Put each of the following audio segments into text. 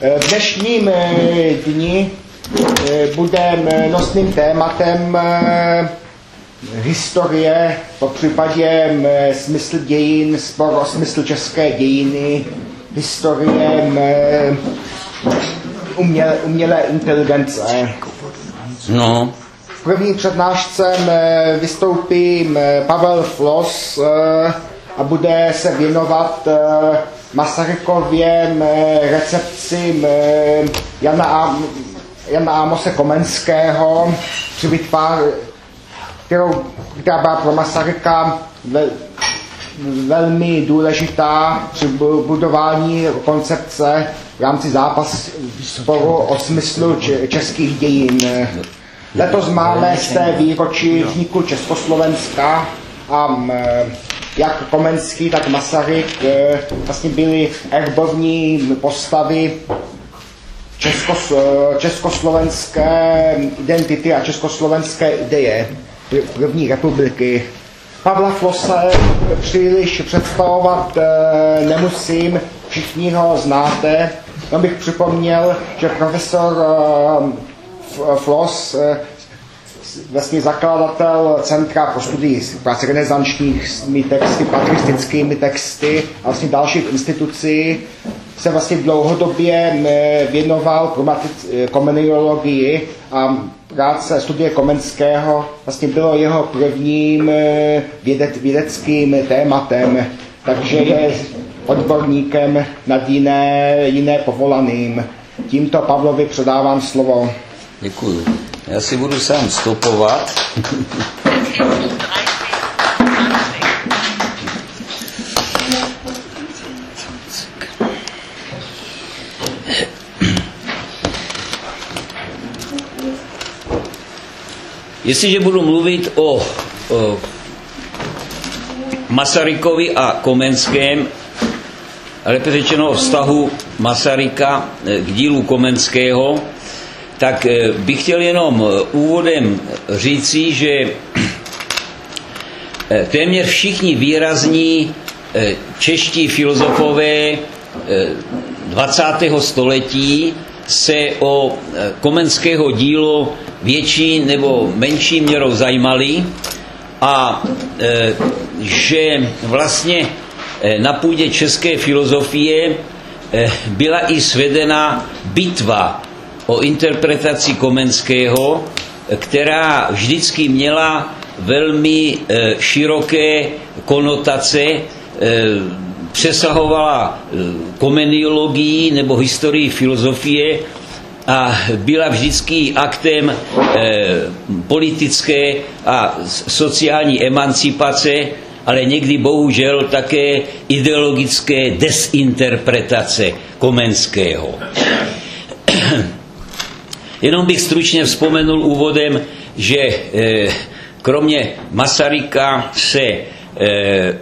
V dnešním eh, dni eh, bude nosným tématem eh, historie, po případě smysl dějin, spor o smysl české dějiny, historie uměle, umělé inteligence. No. V první přednášce vystoupí Pavel Flos a bude se věnovat Masarykově recepci Jana, Jana Amose Komenského při vytvář, kterou, která byla pro Masaryka vel, velmi důležitá při budování koncepce v rámci zápas sporu o smyslu českých dějin. Letos máme z té výročí vzniku Československa a jak Komenský, tak Masaryk eh, vlastně byly erbovní postavy českos, eh, československé identity a československé ideje první republiky. Pavla Flose příliš představovat eh, nemusím, všichni ho znáte. Já bych připomněl, že profesor Floss vlastně zakladatel Centra pro studii práce renesančními texty, patristickými texty a vlastně dalších institucí se vlastně dlouhodobě věnoval komeniologii a práce studie Komenského vlastně bylo jeho prvním vědec, vědeckým tématem, takže je odborníkem nad jiné, jiné povolaným. Tímto Pavlovi předávám slovo. Děkuji. Já si budu sám stopovat. Jestliže budu mluvit o, o Masarykovi a Komenském, lépe řečeno o vztahu Masaryka k dílu Komenského, tak eh, bych chtěl jenom eh, úvodem říci, že eh, téměř všichni výrazní čeští filozofové 20. století se o Komenského dílo větší nebo menší měrou zajímali a že vlastně na půdě české filozofie byla i svedena bitva o interpretaci Komenského, která vždycky měla velmi e, široké konotace, e, přesahovala e, komeniologii nebo historii filozofie a byla vždycky aktem politické a sociální emancipace, ale někdy bohužel také ideologické desinterpretace Komenského. Jenom bych stručně vzpomenul úvodem, že eh, kromě Masaryka se eh,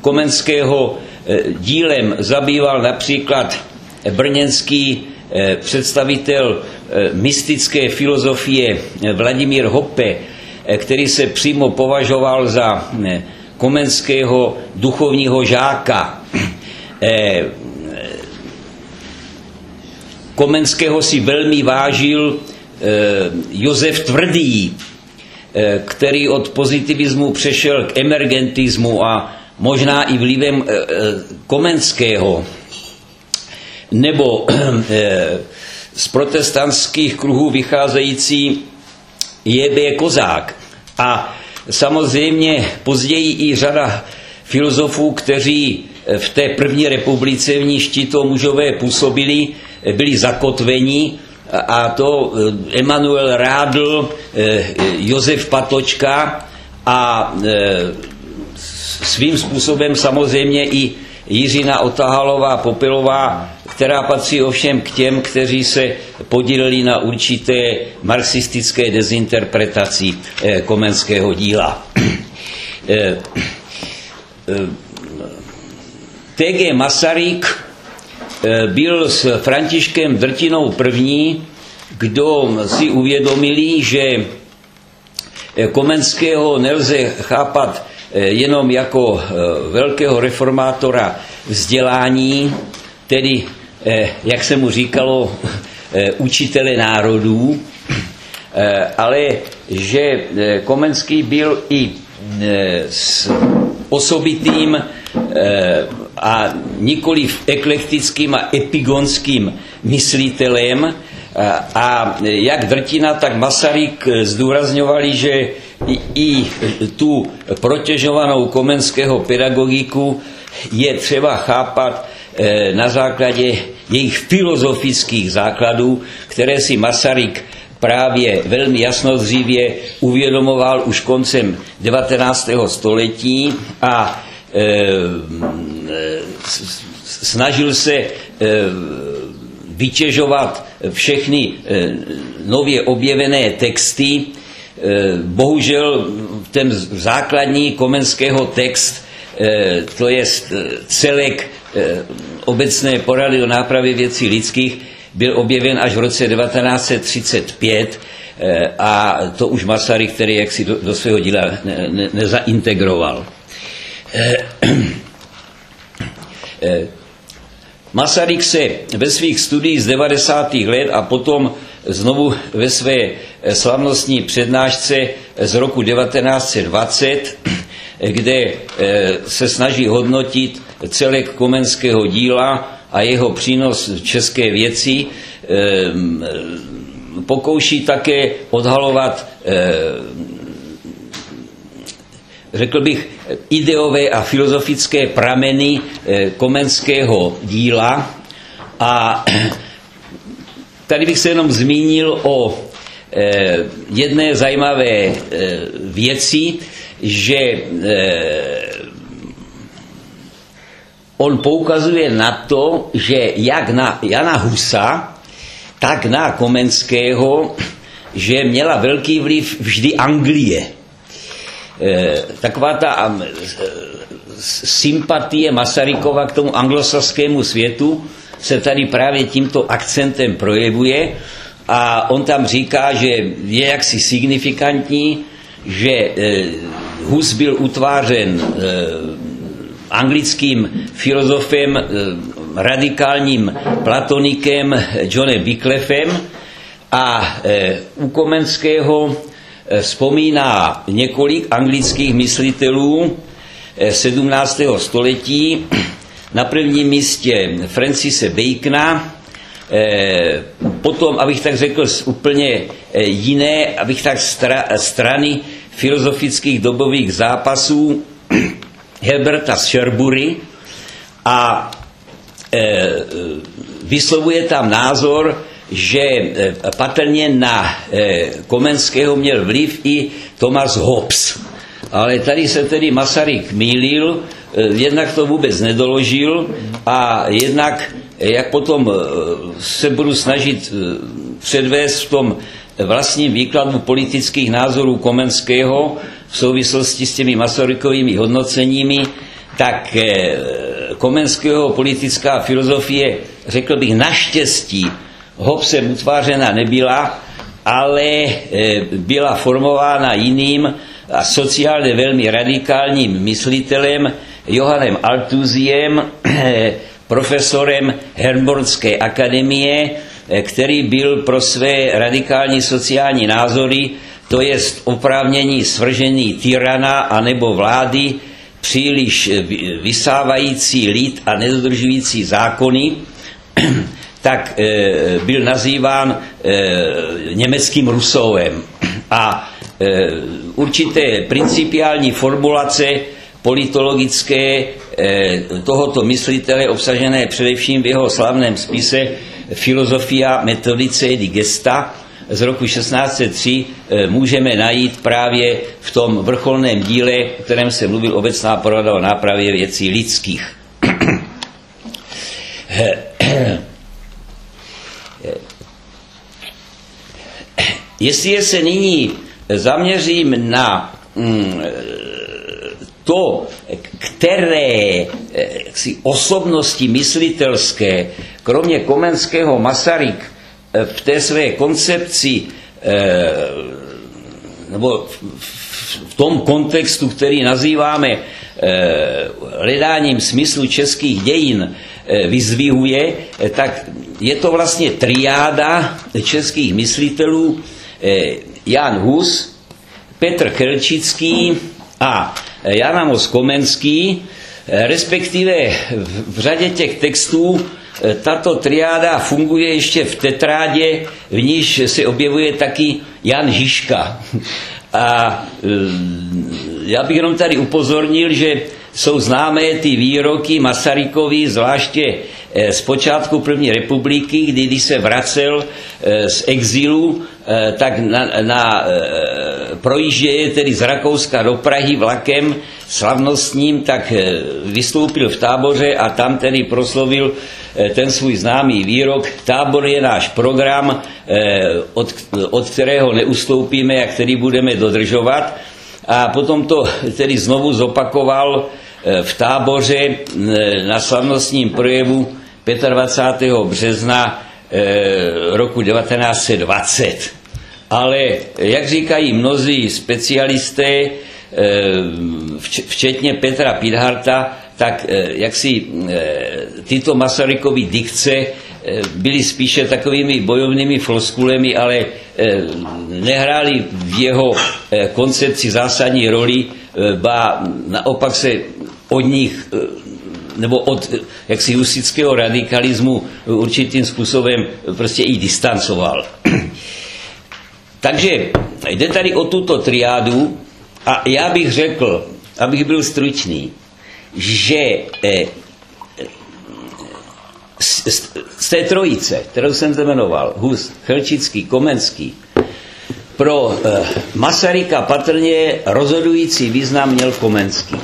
Komenského eh, dílem zabýval například brněnský představitel mystické filozofie Vladimír Hoppe, který se přímo považoval za Komenského duchovního žáka. Komenského si velmi vážil eh, Josef Tvrdý, eh, který od pozitivismu přešel k emergentismu a možná i vlivem eh, Komenského nebo z protestantských kruhů vycházející J.B. Kozák. A samozřejmě později i řada filozofů, kteří v té první republice v ní štito mužové působili, byli zakotveni a to eh, Emanuel Rádl, eh, Josef Patočka a eh, svým způsobem samozřejmě i Jiřina Otahalová Popilová, která patří ovšem k těm, kteří se podíleli na určité marxistické dezinterpretaci komenského díla. T.G. Masaryk byl s Františkem Drtinou první, kdo si uvědomili, že eh, Komenského nelze chápat eh, jenom jako velkého reformátora vzdělání, tedy jak se mu říkalo, učitele národů, ale že Komenský byl i s osobitým a nikoliv eklektickým a epigonským myslitelem. A jak Drtina, tak Masaryk zdůrazňovali, že i tu protěžovanou komenského pedagogiku je třeba chápat eh, na základě jejich filozofických základů, které si Masaryk právě velmi jasnozřivě uvědomoval už koncem 19. století a e, snažil se e, vytěžovat všechny e, nově objevené texty. Bohužel ten základní komenského text, to je celek obecné porady o nápravě věcí lidských, byl objeven až v roce 1935 a to už Masaryk, který jaksi do, do svého díla ne, ne, nezaintegroval. Masaryk se ve svých studiích z 90. let a potom znovu ve své slavnostní přednášce z roku 1920, kde eh, se snaží hodnotit celek komenského díla a jeho přínos české věci, eh, pokouší také odhalovat eh, řekl bych, ideové a filozofické prameny eh, komenského díla. A tady bych se jenom zmínil o eh, jedné zajímavé eh, věci, že on poukazuje na to, že jak na Jana Husa, tak na Komenského, že měla velký vliv vždy Anglie taková ta sympatie Masarykova k tomu anglosaskému světu se tady právě tímto akcentem projevuje a on tam říká, že je jaksi signifikantní, že eh, Hus byl utvářen eh, anglickým filozofem, radikálním platonikem Johnem Wyclifem a u Komenského Eh, vzpomíná několik anglických myslitelů 17. Eh, století, na prvním místě Francise Bacona, eh, potom, abych tak řekl, z úplně jiné, abych tak stra, strany filozofických dobových zápasů Herberta Sherbury a vyslovuje tam názor, že eh, patrně na eh, Komenského měl vliv i Thomas Hobbes. Ale tady se tedy Masaryk mýlil, eh, jednak to vůbec nedoložil a jednak, jak potom se budu snažit předvést v tom vlastním výkladu politických názorů Komenského v souvislosti s těmi Masarykovými hodnoceními, tak Komenského politická filozofie, řekl bych naštěstí, Hobbesem utvářena nebyla, ale e, byla formována jiným a sociálně velmi radikálním myslitelem Johannem Altuziem, profesorem Herbornské akademie, e, který byl pro své radikální sociální názory, to je oprávnění svržení tyrana anebo vlády, příliš vysávající lid a nedodržující zákony, tak e, byl nazýván e, německým Rusovem. A e, určité principiální formulace politologické tohoto myslitele obsažené především v jeho slavném spise Filosofia metodice di gesta z roku 1603 můžeme najít právě v tom vrcholném díle, o kterém se mluvil obecná porada o nápravě věcí lidských. Jestli se nyní zaměřím na mm, to, které si osobnosti myslitelské, kromě Komenského Masaryk eh, v té své koncepci eh, nebo v tom kontextu, který nazýváme hledáním smyslu českých dějin vyzvihuje, tak je to vlastně triáda českých myslitelů Jan Hus, Petr Chelčický a Jan Amos Komenský, respektive v řadě těch textů tato triáda funguje ještě v tetrádě, v níž se objevuje taky Jan Žižka. A já bych jenom tady upozornil, že jsou známé ty výroky Masarykovi, zvláště eh, z počátku první republiky, kdy, když se vracel eh, z exilu, eh, tak na, na projížděje tedy z Rakouska do Prahy vlakem slavnostním, tak vystoupil v táboře a tam tedy proslovil ten svůj známý výrok, tábor je náš program, od, od kterého neustoupíme a který budeme dodržovat. A potom to tedy znovu zopakoval Eh, v táboře eh, na slavnostním projevu 25. března eh, roku 1920. Ale, jak říkají mnozí specialisté, včetně Petra Pidharta, tak jak si tyto Masarykovy dikce byly spíše takovými bojovnými floskulemi, ale nehrály v jeho koncepci zásadní roli, ba naopak se od nich eh, nebo od eh, jaksi husického radikalismu určitým způsobem prostě i distancoval. Takže jde tady o tuto triádu a já bych řekl, abych byl stručný, že eh, z, té trojice, kterou jsem jmenoval, Hus, Chelčický, Komenský, pro Masaryka patrně rozhodující význam měl Komenský.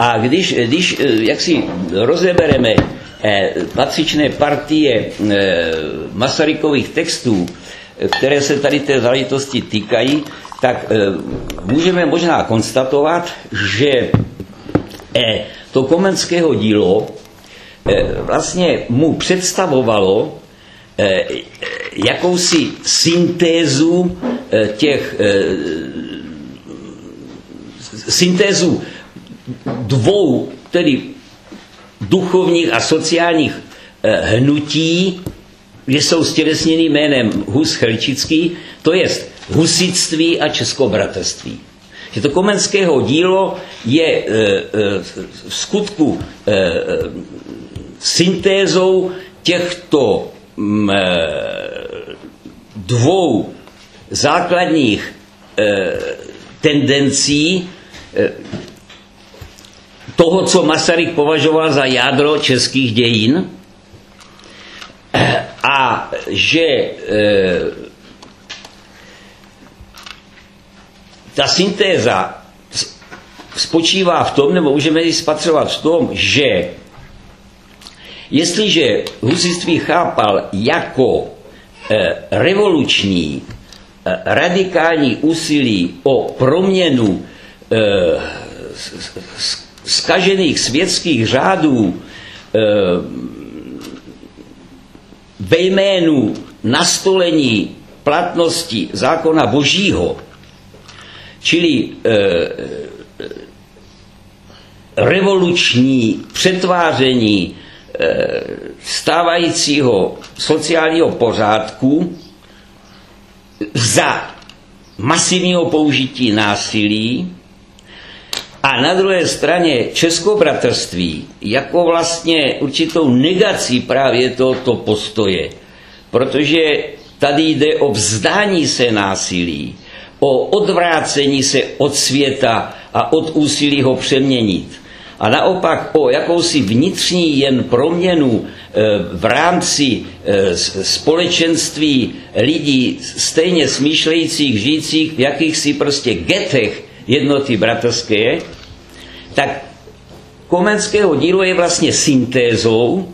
A když, když eh, jak si rozebereme eh, patřičné partie eh, Masarykových textů, které se tady té záležitosti týkají, tak můžeme možná konstatovat, že to komenského dílo vlastně mu představovalo jakousi syntézu těch syntézu dvou tedy duchovních a sociálních eh, hnutí, že jsou stělesněny jménem Hus Chelčický, to je husitství a českobratrství. Že to komenského dílo je e, e, v skutku syntézou těchto m, e, dvou základních tendencí, toho, co Masaryk považoval za jádro českých dějin? A že e, ta syntéza spočívá v tom, nebo můžeme ji spatřovat v tom, že jestliže husitství chápal jako e, revoluční, e, radikální úsilí o proměnu e, skažených světských řádů e, ve jménu nastolení platnosti zákona božího, čili e, revoluční přetváření e, stávajícího sociálního pořádku za masivního použití násilí, a na druhé straně českobratrství jako vlastně určitou negací právě tohoto postoje, protože tady jde o vzdání se násilí, o odvrácení se od světa a od úsilí ho přeměnit. A naopak o jakousi vnitřní jen proměnu e, v rámci e, společenství lidí stejně smýšlejících, žijících v jakýchsi prostě getech jednoty bratrské, tak Komenského dílo je vlastně syntézou,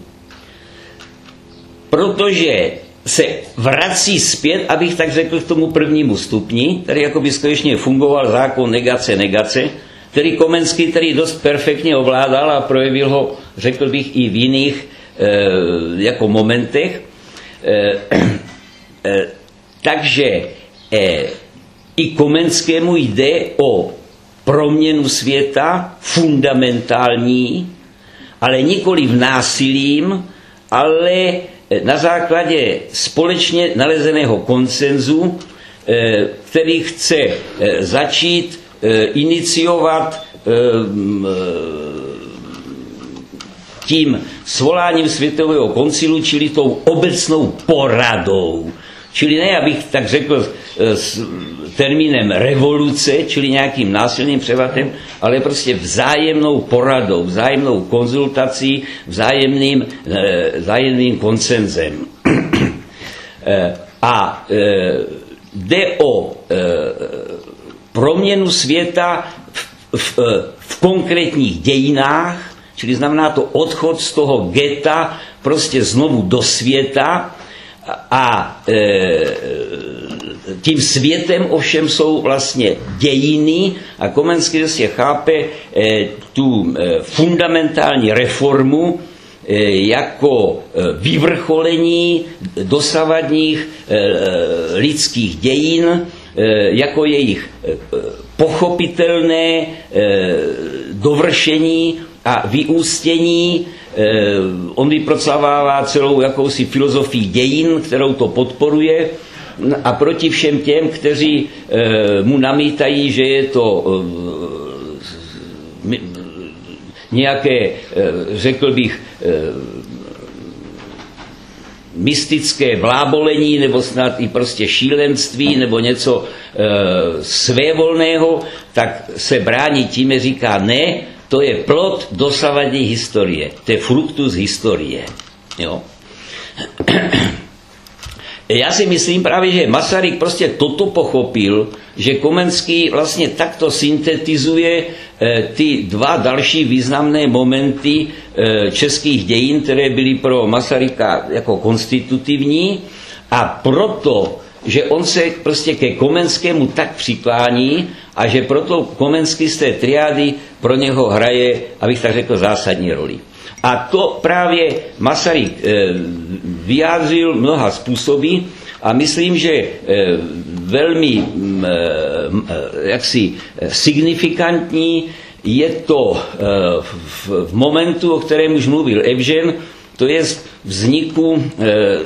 protože se vrací zpět, abych tak řekl, k tomu prvnímu stupni, tady jako by skutečně fungoval zákon negace, negace, který Komenský tady dost perfektně ovládal a projevil ho, řekl bych, i v jiných e, jako momentech. E, e, takže e, i Komenskému jde o proměnu světa, fundamentální, ale nikoli v násilím, ale na základě společně nalezeného konsenzu, eh, který chce eh, začít eh, iniciovat tím svoláním světového koncilu, čili tou obecnou poradou. Čili ne, abych tak řekl termínem revoluce, čili nějakým násilným převatem, ale prostě vzájemnou poradou, vzájemnou konzultací, vzájemným, vzájemným konsenzem. A jde o proměnu světa v, v, v konkrétních dějinách, čili znamená to odchod z toho geta prostě znovu do světa a e, tím světem ovšem jsou vlastně dějiny a Komenský zase chápe e, tu e, fundamentální reformu e, jako vyvrcholení dosavadních lidských dějin, jako jejich pochopitelné dovršení a vyústění. On vypracovává celou jakousi filozofii dějin, kterou to podporuje a proti všem těm, kteří mu namítají, že je to nějaké, řekl bych, mystické blábolení, nebo snad i prostě šílenství, nebo něco e, svévolného, tak se brání tím, říká ne, to je plod dosavadní historie, to je fruktus historie. Jo? Já si myslím právě, že Masaryk prostě toto pochopil, že Komenský vlastně takto syntetizuje eh, ty dva další významné momenty eh, českých dějin, které byly pro Masaryka jako konstitutivní a proto, že on se prostě ke Komenskému tak přiklání a že proto Komenský z té triády pro něho hraje, abych tak řekl, zásadní roli. A to právě Masaryk eh, vyjádřil mnoha způsoby a myslím, že eh, velmi mm, eh, jaksi signifikantní je to v momentu, o kterém už mluvil Evžen, to je vzniku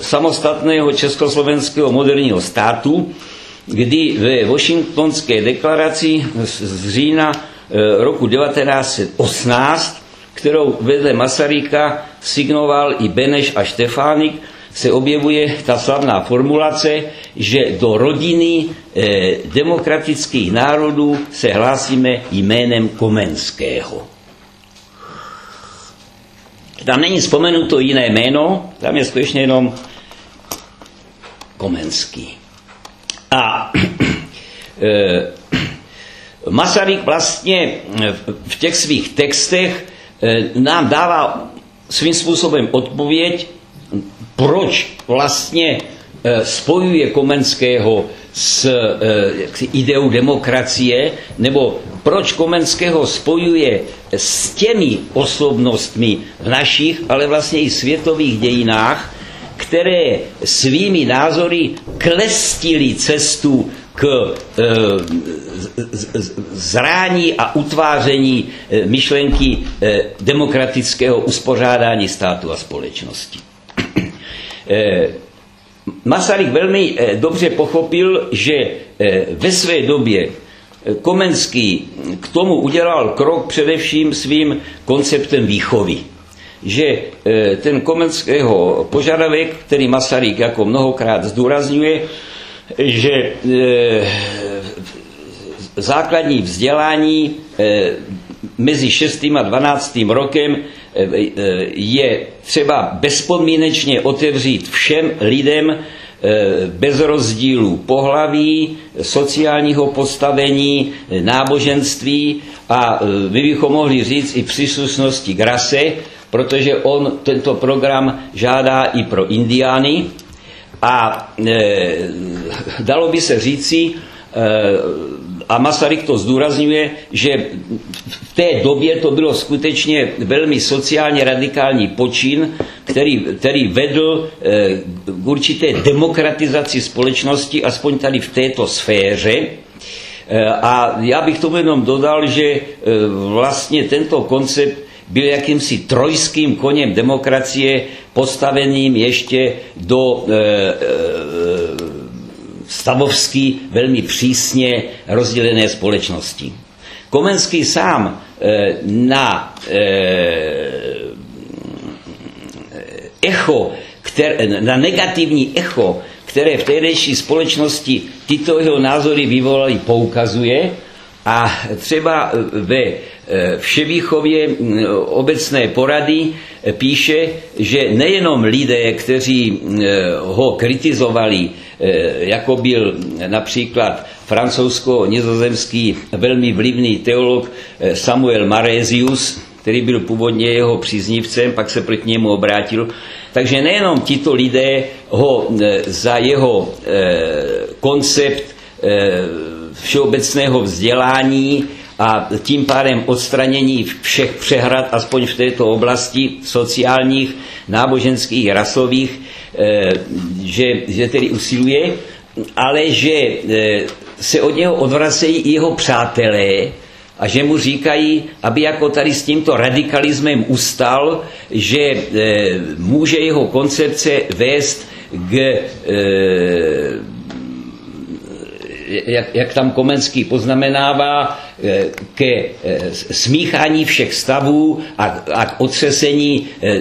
samostatného československého moderního státu, kdy ve Washingtonské deklaraci z října roku 1918 kterou vedle Masaryka signoval i Beneš a Štefánik, se objevuje ta slavná formulace, že do rodiny eh, demokratických národů se hlásíme jménem Komenského. Tam není vzpomenuto jiné jméno, tam je skutečně jenom Komenský. A e, Masaryk vlastně v těch svých textech Eh, nám dává svým způsobem odpověď, proč vlastně eh, spojuje Komenského s eh, ideou demokracie, nebo proč Komenského spojuje s těmi osobnostmi v našich, ale vlastně i světových dějinách, které svými názory klestili cestu k e, zrání a utváření e, myšlenky e, demokratického uspořádání státu a společnosti. Masaryk velmi dobře pochopil, že ve své době Komenský k tomu udělal krok především svým konceptem výchovy. Že ten Komenského požadavek, který Masaryk jako mnohokrát zdůrazňuje, že e, základní vzdělání e, mezi 6. a 12. rokem e, je třeba bezpodmínečně otevřít všem lidem bez rozdílu pohlaví, sociálního postavení, náboženství a my bychom mohli říct i příslušnosti k rase, protože on tento program žádá i pro indiány, a e, dalo by se říci, e, a Masaryk to zdůrazňuje, že v té době to bylo skutečně velmi sociálně radikální počin, který, který vedl e, k určité demokratizaci společnosti, aspoň tady v této sféře. A já bych tomu jenom dodal, že vlastně tento koncept byl jakýmsi trojským koněm demokracie postaveným ještě do e, e, stavovský velmi přísně rozdělené společnosti. Komenský sám e, na e, echo, které, na negativní echo, které v tehdejší společnosti tyto jeho názory vyvolaly, poukazuje a třeba ve Vševýchově obecné porady píše, že nejenom lidé, kteří ho kritizovali, jako byl například francouzsko-nizozemský velmi vlivný teolog Samuel Marézius, který byl původně jeho příznivcem, pak se proti němu obrátil. Takže nejenom tito lidé ho za jeho koncept všeobecného vzdělání a tím pádem odstranění všech přehrad, aspoň v této oblasti sociálních, náboženských, rasových, eh, že, že tedy usiluje, ale že eh, se od něho odvracejí i jeho přátelé a že mu říkají, aby jako tady s tímto radikalismem ustal, že eh, může jeho koncepce vést k jak, jak tam Komenský poznamenává, eh, ke eh, smíchání všech stavů a, a k otřesení eh,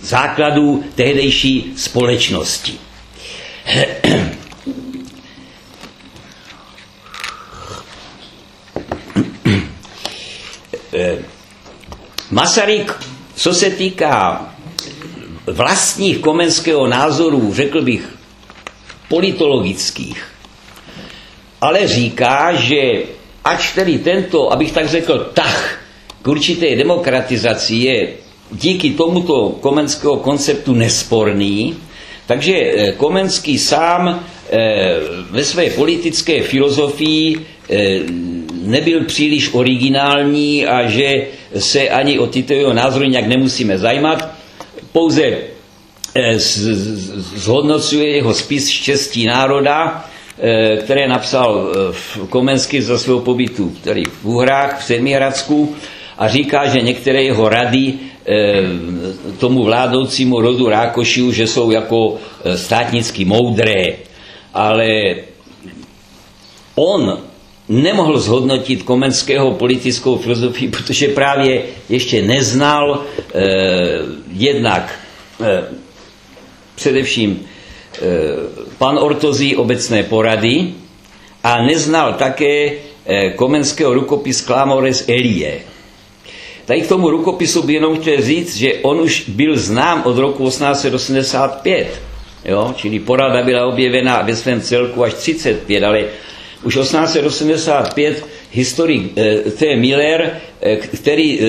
základů tehdejší společnosti. Masaryk, co se týká vlastních komenského názorů, řekl bych, politologických. Ale říká, že ač tedy tento, abych tak řekl, tah k určité demokratizaci je díky tomuto komenského konceptu nesporný, takže eh, Komenský sám eh, ve své politické filozofii eh, nebyl příliš originální a že se ani o tyto jeho názory nějak nemusíme zajímat. Pouze zhodnocuje jeho spis Štěstí národa, eh, které napsal eh, v Komensky za svého pobytu který v Uhrách, v Sedmihradsku a říká, že některé jeho rady tomu vládoucímu rodu Rákošiů, že jsou jako státnicky moudré, ale on nemohl zhodnotit Komenského politickou filozofii, protože právě ještě neznal eh, jednak eh, především eh, pan Ortozí obecné porady a neznal také eh, komenského rukopis Klamores Elie. Tady k tomu rukopisu by jenom chtěl říct, že on už byl znám od roku 1885, jo? čili porada byla objevena ve svém celku až 35, ale už 1885 historik eh, T. Miller, který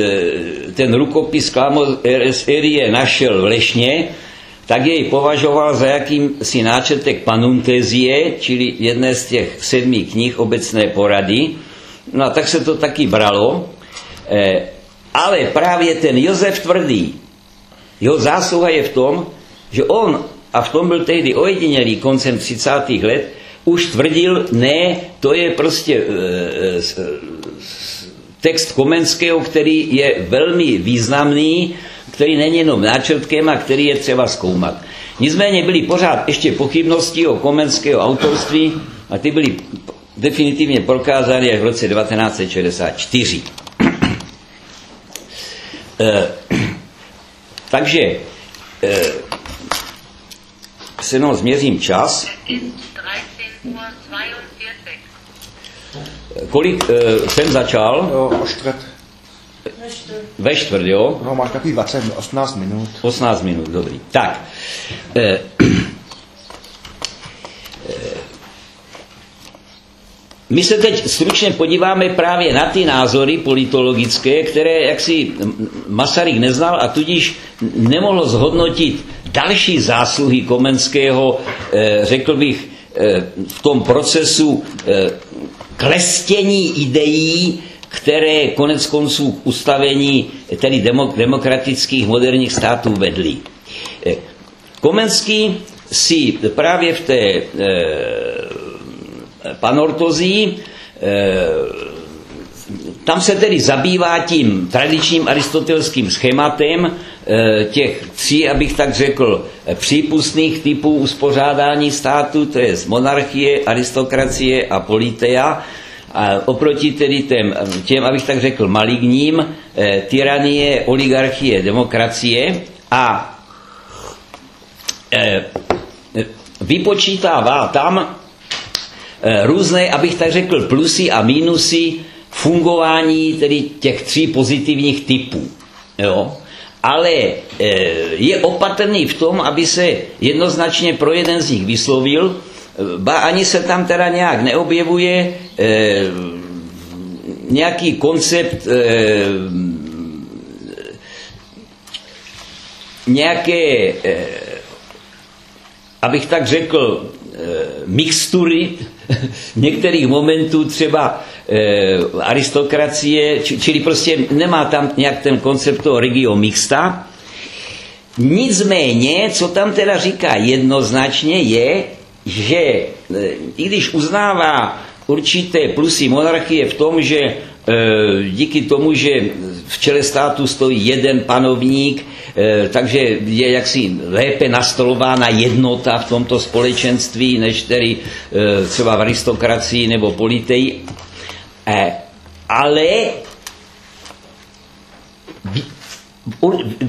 ten rukopis Klamores Elie našel v Lešně, tak jej považoval za jakýmsi náčetek panuntézie, čili jedné z těch sedmi knih obecné porady. No a tak se to taky bralo. E, ale právě ten Josef Tvrdý, jeho zásluha je v tom, že on, a v tom byl tehdy ojedinělý koncem 30. let, už tvrdil, ne, to je prostě e, e, text Komenského, který je velmi významný, který není jenom náčrtkem a který je třeba zkoumat. Nicméně byly pořád ještě pochybnosti o komenského autorství a ty byly definitivně prokázány až v roce 1964. e, takže e, se jenom změřím čas. Kolik e, jsem začal? O čtvrt. Ve čtvrt, jo? No, máš takový 20, 18 minut. 18 minut, dobrý. Tak. Eh, eh, my se teď stručně podíváme právě na ty názory politologické, které jaksi Masaryk neznal a tudíž nemohl zhodnotit další zásluhy Komenského, eh, řekl bych, v tom procesu klestění ideí které konec konců k ustavení tedy demokratických moderních států vedly. Eh, Komenský si právě v té e, Panortozí. Tam se tedy zabývá tím tradičním aristotelským schématem těch tří, abych tak řekl, přípustných typů uspořádání státu, to je monarchie, aristokracie a politea. A oproti tedy těm, těm, abych tak řekl, maligním, tyranie, oligarchie, demokracie a vypočítává tam různé, abych tak řekl, plusy a mínusy fungování tedy těch tří pozitivních typů. Jo? Ale je opatrný v tom, aby se jednoznačně pro jeden z nich vyslovil, ba ani se tam teda nějak neobjevuje nějaký koncept nějaké abych tak řekl, mixtury některých momentů třeba aristokracie, čili prostě nemá tam nějak ten koncept toho regio mixta. Nicméně, co tam teda říká jednoznačně, je, že i když uznává určité plusy monarchie v tom, že díky tomu, že v čele státu stojí jeden panovník, takže je jaksi lépe nastolována jednota v tomto společenství, než tedy třeba v aristokracii nebo politeji. Ale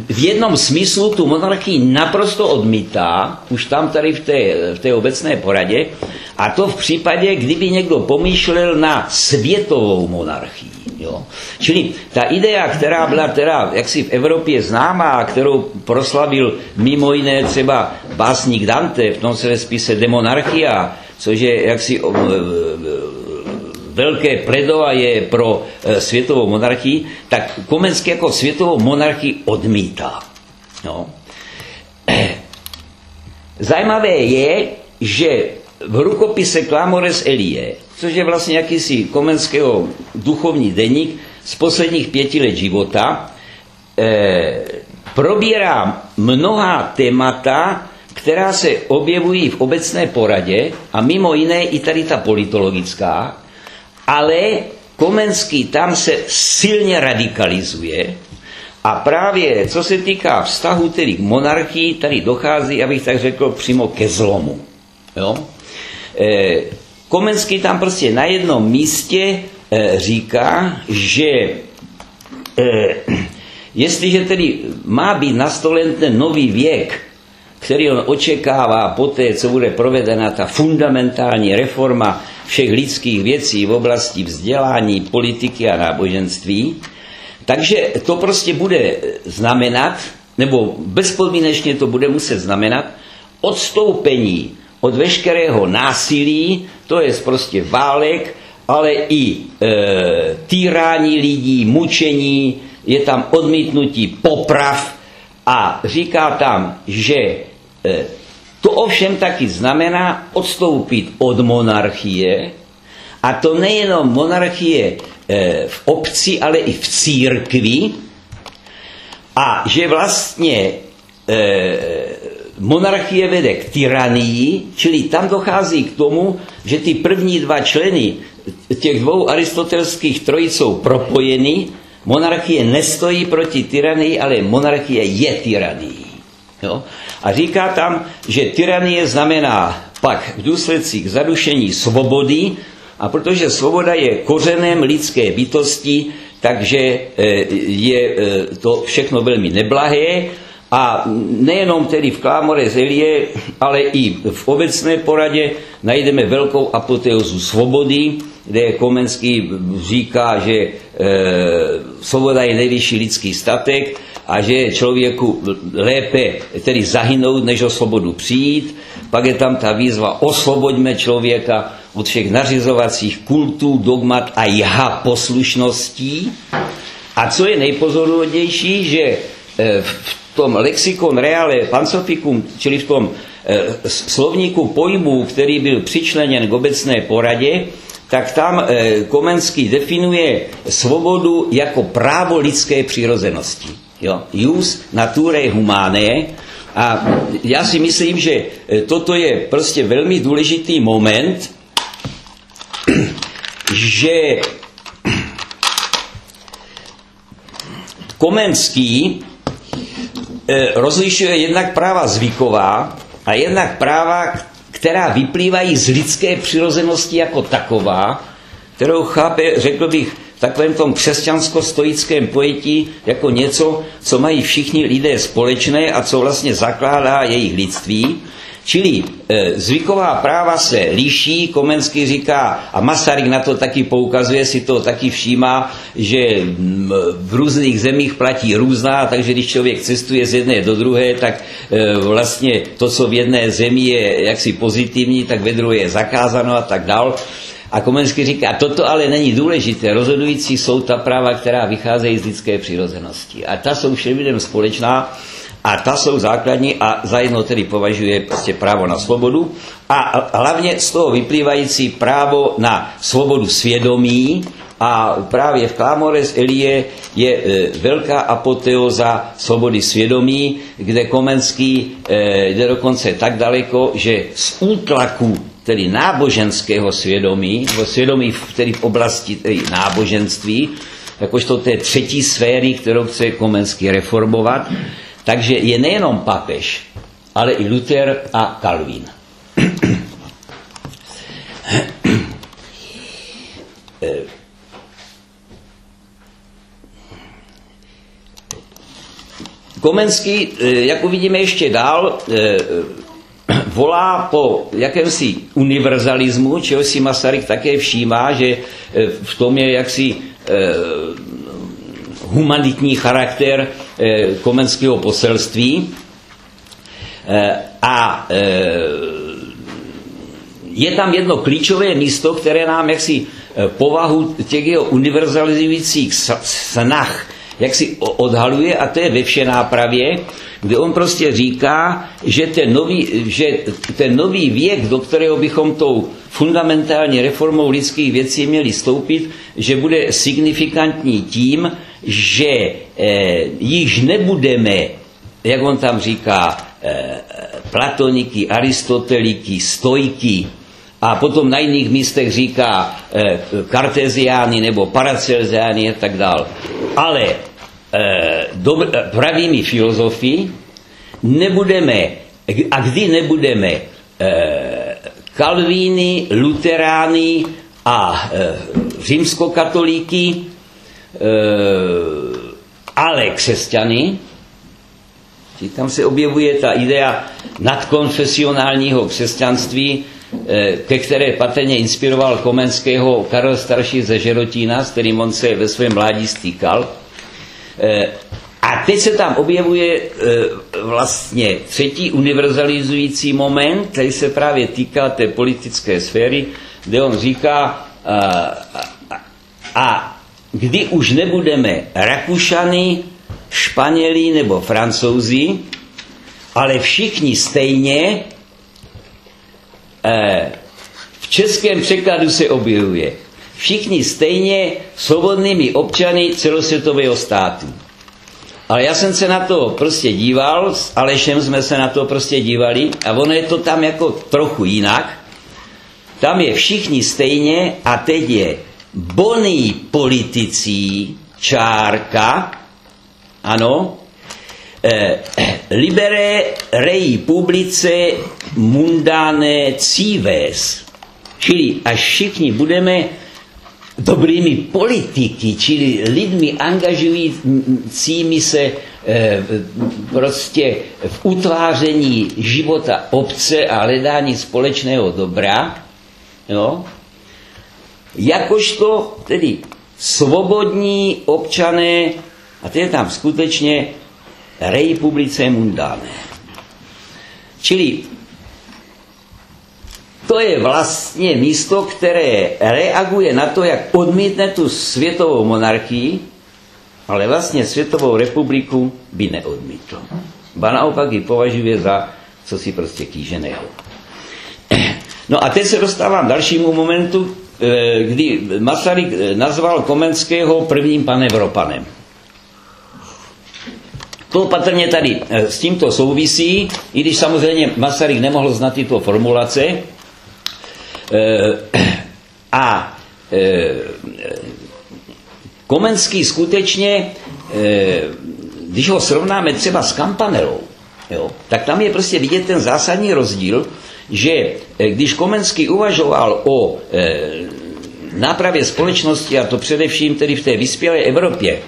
v jednom smyslu tu monarchii naprosto odmítá, už tam tady v té, v té obecné poradě, a to v případě, kdyby někdo pomýšlel na světovou monarchii. Jo. Čili ta idea, která byla teda jaksi v Evropě známá, kterou proslavil mimo jiné třeba básník Dante v tom své spise Demonarchia, což je jaksi velké je pro světovou monarchii, tak Komenský jako světovou monarchii odmítá. No. Zajímavé je, že v rukopise Clamores Elie, což je vlastně jakýsi Komenského duchovní deník z posledních pěti let života, eh, probírá mnoha témata, která se objevují v obecné poradě a mimo jiné i tady ta politologická, ale Komenský tam se silně radikalizuje a právě co se týká vztahu tedy k monarchii, tady dochází, abych tak řekl, přímo ke zlomu. Jo? E, Komenský tam prostě na jednom místě e, říká, že e, jestliže tedy má být nastolen ten nový věk, který on očekává poté, co bude provedena ta fundamentální reforma všech lidských věcí v oblasti vzdělání, politiky a náboženství, takže to prostě bude znamenat, nebo bezpodmínečně to bude muset znamenat, odstoupení od veškerého násilí, to je prostě válek, ale i e, týrání lidí, mučení, je tam odmítnutí poprav a říká tam, že e, to ovšem taky znamená odstoupit od monarchie, a to nejenom monarchie e, v obci, ale i v církvi, a že vlastně e, monarchie vede k tyranii, čili tam dochází k tomu, že ty první dva členy těch dvou aristotelských trojic jsou propojeny, monarchie nestojí proti tyranii, ale monarchie je tyranii. Jo? A říká tam, že tyranie znamená pak v důsledcích zadušení svobody, a protože svoboda je kořenem lidské bytosti, takže e, je e, to všechno velmi neblahé a nejenom tedy v Klámore Zelie, ale i v obecné poradě najdeme velkou apoteozu svobody, kde Komenský říká, že e, svoboda je nejvyšší lidský statek a že je člověku lépe tedy zahynout, než o svobodu přijít. Pak je tam ta výzva osvoboďme člověka od všech nařizovacích kultů, dogmat a jha poslušností. A co je nejpozoruhodnější, že e, v tom lexikon reale pansoficum, čili v tom e, slovníku pojmů, který byl přičleněn k obecné poradě, tak tam e, Komenský definuje svobodu jako právo lidské přirozenosti. Jo? Jus nature humanae. A já si myslím, že toto je prostě velmi důležitý moment, že Komenský eh, rozlišuje jednak práva zvyková a jednak práva, která vyplývají z lidské přirozenosti jako taková, kterou chápe, řekl bych, v takovém tom křesťansko-stoickém pojetí jako něco, co mají všichni lidé společné a co vlastně zakládá jejich lidství. Čili e, zvyková práva se liší, Komenský říká, a Masaryk na to taky poukazuje, si to taky všímá, že v různých zemích platí různá, takže když člověk cestuje z jedné do druhé, tak e, vlastně to, co v jedné zemi je jaksi pozitivní, tak ve druhé je zakázáno a tak dál. A Komenský říká, toto ale není důležité, rozhodující jsou ta práva, která vycházejí z lidské přirozenosti. A ta jsou všem lidem společná a ta jsou základní a zajedno tedy považuje prostě právo na svobodu. A hlavně z toho vyplývající právo na svobodu svědomí, a právě v Klámores Elie je e, velká apoteoza svobody svědomí, kde Komenský e, jde dokonce tak daleko, že z útlaku tedy náboženského svědomí, nebo svědomí tedy v oblasti tedy náboženství, jakožto té třetí sféry, kterou chce Komenský reformovat, takže je nejenom papež, ale i Luther a Calvin. Komenský, jak uvidíme ještě dál, volá po jakémsi univerzalismu, čeho si Masaryk také všímá, že v tom je jaksi humanitní charakter eh, komenského poselství. A je tam jedno klíčové místo, které nám jaksi povahu těch jeho univerzalizujících snah jak si odhaluje a to je ve vše nápravě, kde on prostě říká, že ten nový, že ten nový věk, do kterého bychom tou fundamentální reformou lidských věcí měli stoupit, že bude signifikantní tím, že eh, již nebudeme, jak on tam říká, eh, platoniky, aristoteliky, stojky, a potom na jiných místech říká eh, karteziány nebo paracelziány a tak dál. Ale eh, dobr, pravými filozofii nebudeme, a kdy nebudeme eh, kalvíny, luterány a eh, římskokatolíky, eh, ale křesťany, tam se objevuje ta idea nadkonfesionálního křesťanství, Eh, ke které patrně inspiroval Komenského Karel Starší ze Žerotína, s kterým on se ve svém mládí stýkal. Eh, a teď se tam objevuje eh, vlastně třetí univerzalizující moment, který se právě týká té politické sféry, kde on říká, a kdy už nebudeme Rakušany, Španělí nebo Francouzi, ale všichni stejně Eh, v českém překladu se objevuje všichni stejně svobodnými občany celosvětového státu. Ale já jsem se na to prostě díval, s Alešem jsme se na to prostě dívali a ono je to tam jako trochu jinak. Tam je všichni stejně a teď je boný politicí, čárka, ano, eh, libere rei publice mundane cives. Čili až všichni budeme dobrými politiky, čili lidmi angažujícími se eh, prostě v utváření života obce a hledání společného dobra, jo, jakožto tedy svobodní občané, a to je tam skutečně republice mundane. Čili to je vlastně místo, které reaguje na to, jak odmítne tu světovou monarchii, ale vlastně světovou republiku by neodmítl. Ba naopak ji považuje za co si prostě kýženého. No a teď se dostávám k dalšímu momentu, eh, kdy Masaryk eh, nazval Komenského prvním panevropanem. To patrně tady eh, s tímto souvisí, i když samozřejmě Masaryk nemohl znát tyto formulace. Eh, a Komenský skutečně, když ho srovnáme třeba s Kampanelou, jo, tak tam je prostě vidět ten zásadní rozdíl, že když Komenský uvažoval o nápravě společnosti, a to především tedy v té vyspělé Evropě,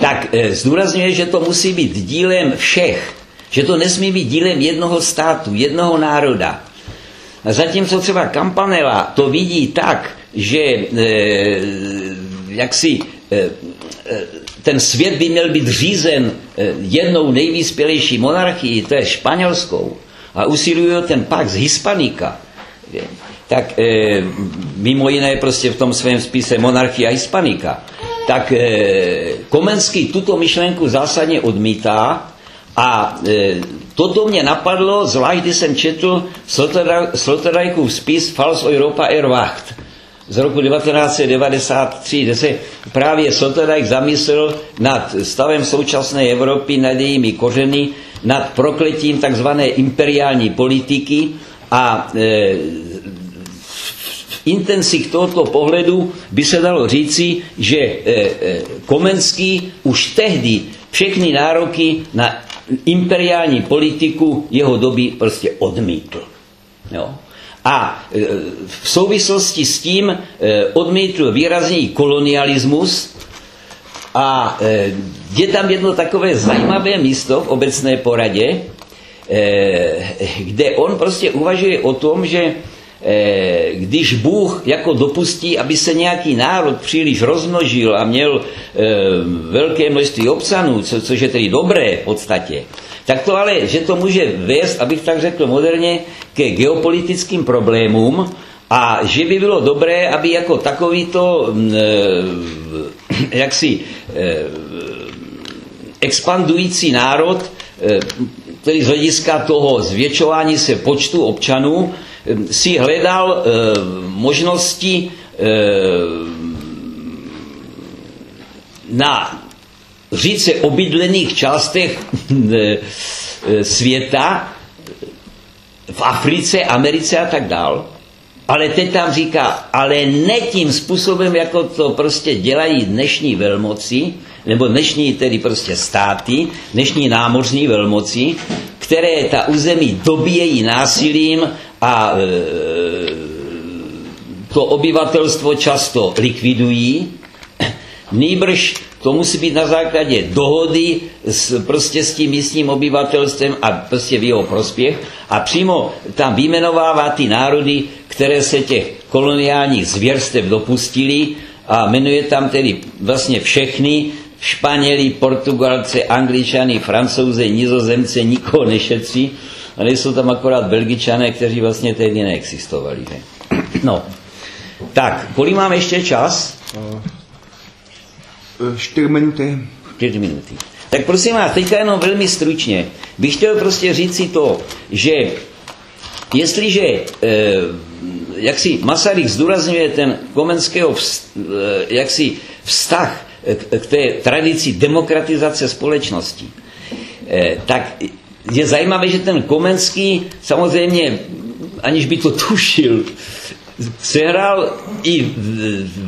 tak zdůrazňuje, že to musí být dílem všech, že to nesmí být dílem jednoho státu, jednoho národa. Zatímco třeba Campanella to vidí tak, že e, jak si e, ten svět by měl být řízen jednou nejvyspělejší monarchií, to je španělskou, a usiluje ten pak z Hispanika, tak mimo jiné prostě v tom svém spise Monarchia Hispanika, tak e, Komenský tuto myšlenku zásadně odmítá a e, toto mě napadlo, zvlášť když jsem četl Sloterdijkův spis Fals Europa Erwacht z roku 1993, kde se právě Sloterdijk zamyslel nad stavem současné Evropy, nad jejími kořeny, nad prokletím takzvané imperiální politiky a e, v intenzích tohoto pohledu by se dalo říci, že e, e, Komenský už tehdy všechny nároky na imperiální politiku jeho doby prostě odmítl. Jo. A e, v souvislosti s tím e, odmítl výrazněji kolonialismus a e, je tam jedno takové zajímavé místo v obecné poradě, kde on prostě uvažuje o tom, že když Bůh jako dopustí, aby se nějaký národ příliš rozmnožil a měl eh, velké množství občanů, co, což je tedy dobré v podstatě, tak to ale, že to může vést, abych tak řekl moderně, ke geopolitickým problémům a že by bylo dobré, aby jako takovýto mm, eh, jaksi expandující národ, který z hlediska toho zvětšování se počtu občanů, si hledal e, možnosti e, na říce obydlených částech e, světa, v Africe, Americe a tak dál. Ale teď tam říká, ale ne tím způsobem, jako to prostě dělají dnešní velmoci, nebo dnešní tedy prostě státy, dnešní námořní velmoci, které ta území dobíjejí násilím a e, to obyvatelstvo často likvidují, nýbrž to musí být na základě dohody s, prostě s tím místním obyvatelstvem a prostě v jeho prospěch. A přímo tam vyjmenovává ty národy, které se těch koloniálních zvěrstev dopustili. A jmenuje tam tedy vlastně všechny, Španěli, Portugalce, Angličany, Francouze, Nizozemce, nikoho nešetří, a nejsou tam akorát Belgičané, kteří vlastně tehdy neexistovali. Že? No, tak, kolik máme ještě čas? Čtyři minuty. Čtyři minuty. Tak prosím vás, teďka jenom velmi stručně. Bych chtěl prostě říct si to, že jestliže eh, jak si Masaryk zdůrazňuje ten komenského vz, eh, jak si vztah k, k té tradici demokratizace společnosti, eh, tak je zajímavé, že ten Komenský samozřejmě, aniž by to tušil, sehrál i v,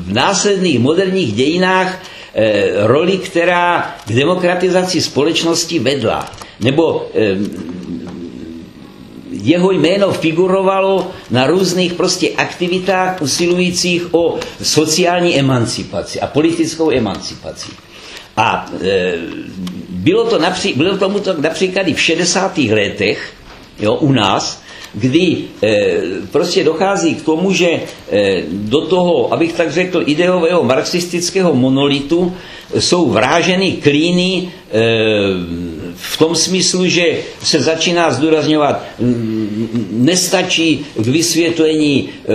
v následných moderních dějinách eh, roli, která k demokratizaci společnosti vedla. Nebo eh, jeho jméno figurovalo na různých prostě aktivitách usilujících o sociální emancipaci a politickou emancipaci. A e, bylo, to napří, bylo tomu to například i v 60. letech jo, u nás, kdy e, prostě dochází k tomu, že e, do toho, abych tak řekl, ideového marxistického monolitu jsou vráženy klíny e, v tom smyslu, že se začíná zdůrazňovat, nestačí k vysvětlení e,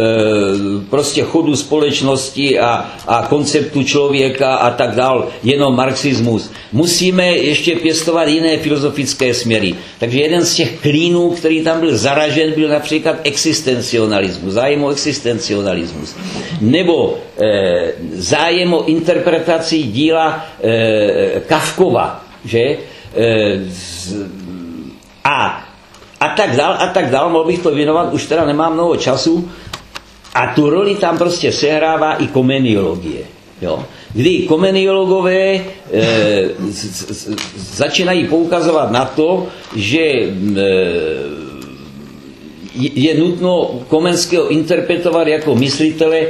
prostě chodu společnosti a, a konceptu člověka a tak dál, jenom marxismus. Musíme ještě pěstovat jiné filozofické směry. Takže jeden z těch klínů, který tam byl zaražen, byl například existencionalismus, zájem o existencionalismus. Nebo e, zájem o interpretaci díla e, Kavkova, že? Eh, a, a tak dál, a tak dál, mohl bych to věnovat, už teda nemám mnoho času, a tu roli tam prostě sehrává i komeniologie. Jo? Kdy komeniologové e, z, z, začínají poukazovat na to, že e, je nutno Komenského interpretovat jako myslitele,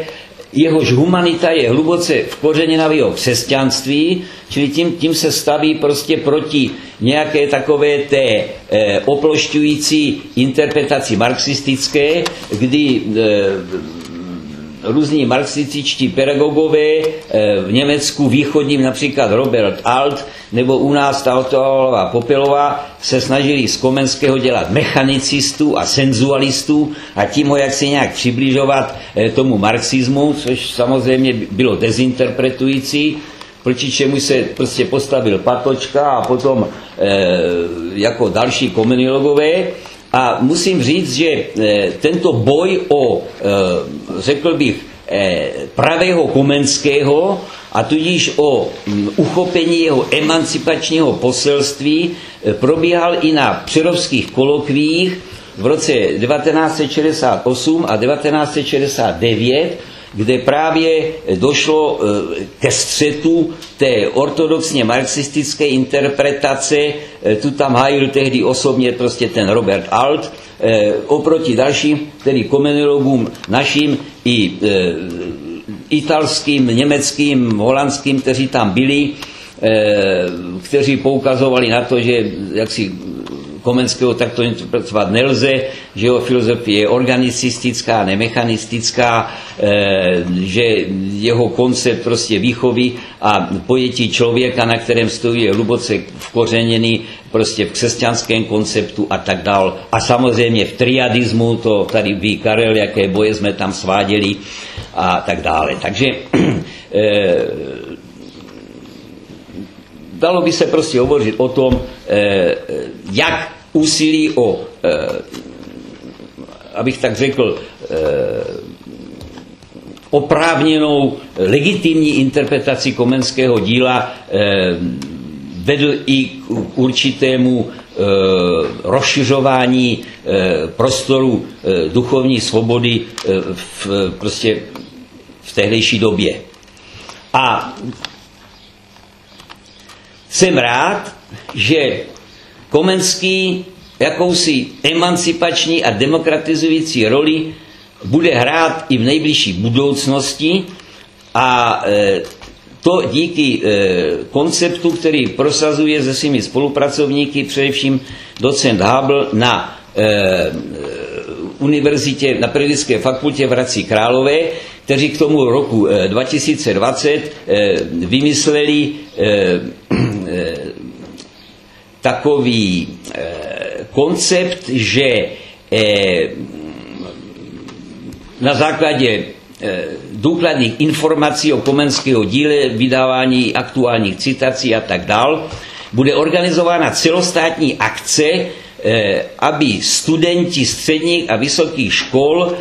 jehož humanita je hluboce vkořeněna v jeho křesťanství, čili tím, tím se staví prostě proti nějaké takové té e, oplošťující interpretaci marxistické, kdy e, různí marxističtí pedagogové eh, v Německu východním, například Robert Alt, nebo u nás Tautovalová Popelová, se snažili z Komenského dělat mechanicistů a senzualistů a tím ho jaksi nějak přibližovat eh, tomu marxismu, což samozřejmě bylo dezinterpretující, proti čemu se prostě postavil Patočka a potom e, jako další komuniologové. A musím říct, že eh, tento boj o, eh, řekl bych, pravého Komenského a tudíž o mm, uchopení jeho emancipačního poselství probíhal i na přerovských kolokvích v roce 1968 a 1969 kde právě došlo eh, ke střetu té ortodoxně marxistické interpretace, eh, tu tam hájil tehdy osobně prostě ten Robert Alt, eh, oproti dalším, tedy komenologům našim i italským, německým, holandským, kteří tam byli, kteří poukazovali na to, že jaksi Komenského takto interpretovat nelze, že jeho filozofie je organicistická, nemechanistická, eh, že jeho koncept prostě výchovy a pojetí člověka, na kterém stojí, je hluboce vkořeněný prostě v křesťanském konceptu a tak dál. A samozřejmě v triadismu, to tady ví Karel, jaké boje jsme tam sváděli a tak dále. Takže eh, dalo by se prostě hovořit o tom, eh, jak úsilí o, eh, abych tak řekl, oprávněnou legitimní interpretaci komenského díla vedl i k určitému rozšiřování prostoru duchovní svobody v, prostě v tehdejší době. A jsem rád, že Komenský jakousi emancipační a demokratizující roli bude hrát i v nejbližší budoucnosti a e, to díky e, konceptu, který prosazuje se svými spolupracovníky, především docent Habl na e, univerzitě, na Pedagogické fakultě v Hradci Králové, kteří k tomu roku 2020 vymysleli takový eh, koncept, že eh, na základě eh, důkladných informací o Komenského díle, vydávání aktuálních citací a tak dál, bude organizována celostátní akce, aby studenti středních a vysokých škol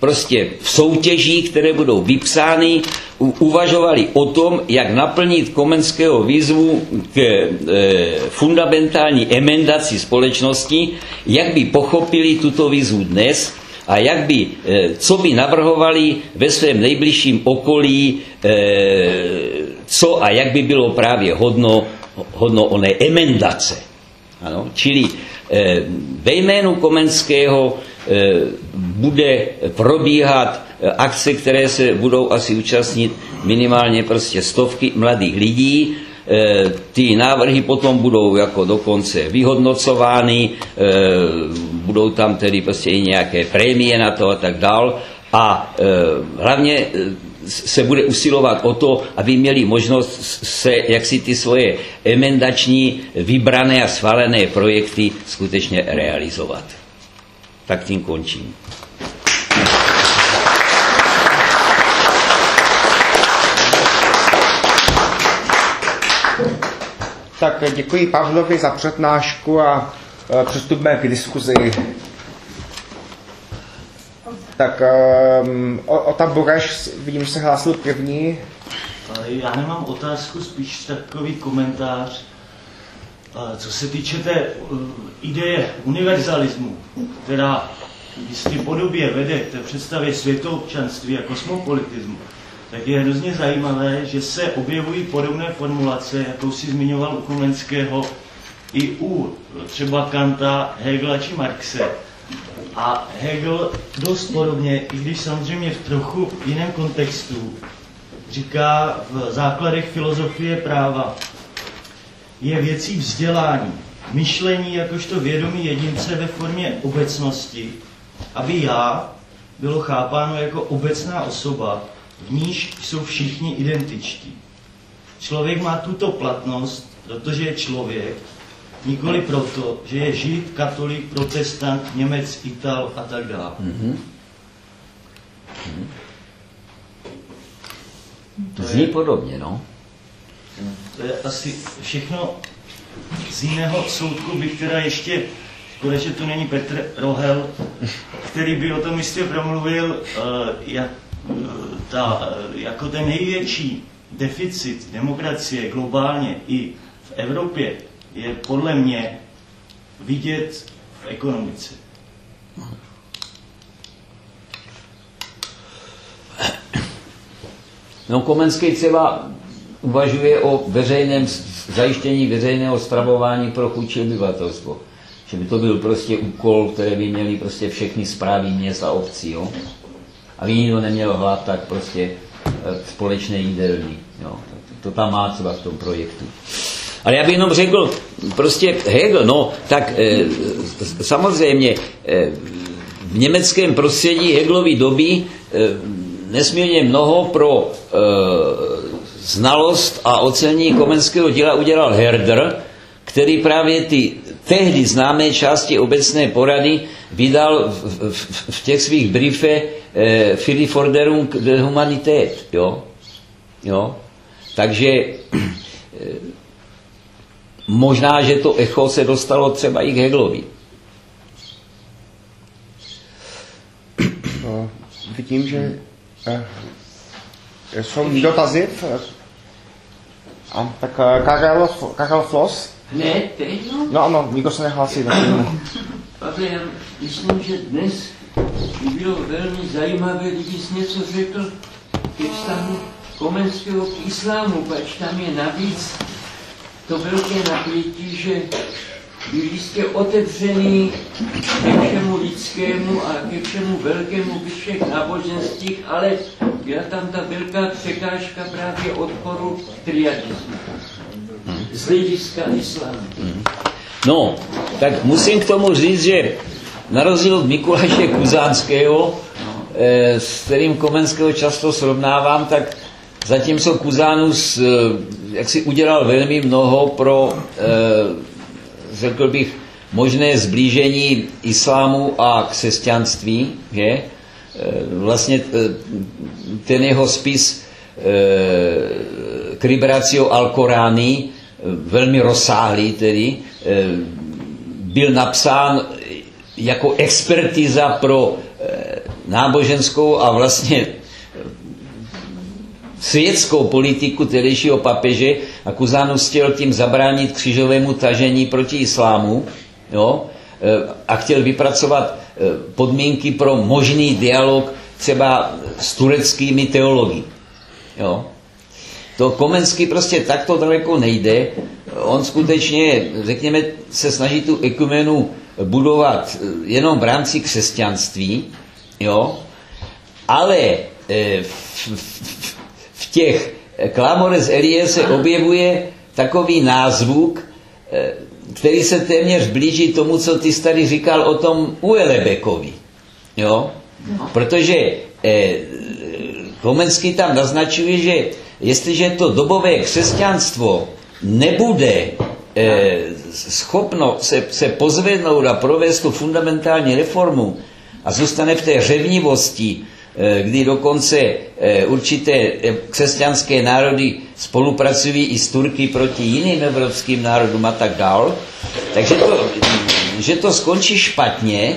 prostě v soutěžích, které budou vypsány, uvažovali o tom, jak naplnit Komenského výzvu k e, fundamentální emendaci společnosti, jak by pochopili tuto výzvu dnes a jak by, e, co by navrhovali ve svém nejbližším okolí, e, co a jak by bylo právě hodno, hodno oné emendace. Ano? Čili e, ve jménu Komenského bude probíhat eh, akce, které se budou asi účastnit minimálně prostě stovky mladých lidí. Eh, ty návrhy potom budou jako dokonce vyhodnocovány, budou tam tedy prostě i nějaké prémie na to a tak dál. A hlavně se bude usilovat o to, aby měli možnost se, jak si ty svoje emendační, vybrané a schválené projekty skutečně realizovat tak tím končím. Tak děkuji Pavlovi za přednášku a e, přistupme k diskuzi. Tak um, Ota Bureš, vidím, že se hlásil první. Já nemám otázku, spíš takový komentář. Co se týče té uh, ideje univerzalismu, která jistě podobě vede k té představě světoobčanství a kosmopolitismu, tak je hrozně zajímavé, že se objevují podobné formulace, jakou si zmiňoval u Komenského, i u třeba Kanta, Hegela či Marxe. A Hegel dost podobně, i když samozřejmě v trochu jiném kontextu, říká v základech filozofie práva, je věcí vzdělání, myšlení jakožto vědomí jedince ve formě obecnosti, aby já bylo chápáno jako obecná osoba, v níž jsou všichni identičtí. Člověk má tuto platnost, protože je člověk, nikoli proto, že je žid, katolik, protestant, Němec, Ital a tak dále. Mm-hmm. To Zní podobně, no. To je asi všechno z jiného soudku bych teda ještě, škoda, že tu není Petr Rohel, který by o tom jistě promluvil, uh, jak, uh, ta, uh, jako ten největší deficit demokracie globálně i v Evropě je podle mě vidět v ekonomice. No Komenský třeba uvažuje o veřejném zajištění veřejného stravování pro chudší obyvatelstvo. Že by to byl prostě úkol, který by měli prostě všechny zprávy měst a obcí. Jo? A nikdo neměl hlad, tak prostě e, společné jídelní. Jo? To tam má třeba v tom projektu. Ale já bych jenom řekl, prostě Hegel, no, tak e, samozřejmě e, v německém prostředí Hegelovy doby e, nesmírně mnoho pro e, znalost a ocení komenského díla udělal Herder, který právě ty tehdy známé části obecné porady vydal v, v, v těch svých briefe eh, Filiforderum de Humanität. Jo? Jo? Takže eh, možná, že to echo se dostalo třeba i k Heglovi. No, vidím, že eh, jsou dotazy a, tak eh, Karel, Karel Flos? Ne, teď no? No ano, nikdo se nehlásí. Pavle, já myslím, že dnes by bylo velmi zajímavé, kdyby jsi něco řekl ke vztahu Komenského k islámu, pač tam je navíc to velké napětí, že byl jistě otevřený ke všemu lidskému a ke všemu velkému ve všech náboženstvích, ale byla tam ta velká překážka právě odporu triadismu. Z hlediska islámu. No, tak musím k tomu říct, že na rozdíl od Mikuláše Kuzánského, eh, s kterým Komenského často srovnávám, tak zatímco Kuzánus eh, jak si udělal velmi mnoho pro, eh, řekl bych, možné zblížení islámu a křesťanství, že? Vlastně ten jeho spis Kribratio al Korány, velmi rozsáhlý tedy, byl napsán jako expertiza pro náboženskou a vlastně světskou politiku tehdejšího papeže a Kuzánus chtěl tím zabránit křižovému tažení proti islámu jo? a chtěl vypracovat podmínky pro možný dialog třeba s tureckými teology. Jo? To Komenský prostě takto daleko nejde. On skutečně, řekněme, se snaží tu ekumenu budovat jenom v rámci křesťanství, jo? ale v, v, v těch Klamores Elie se objevuje takový názvuk, který se téměř blíží tomu, co ty tady říkal o tom Uelebekovi. Jo? Protože eh, Komenský tam naznačuje, že jestliže to dobové křesťanstvo nebude eh, schopno se, se pozvednout a provést tu fundamentální reformu a zůstane v té řevnivosti, eh, kdy dokonce eh, určité eh, křesťanské národy spolupracují i s Turky proti jiným evropským národům a tak dál, takže to, že to skončí špatně,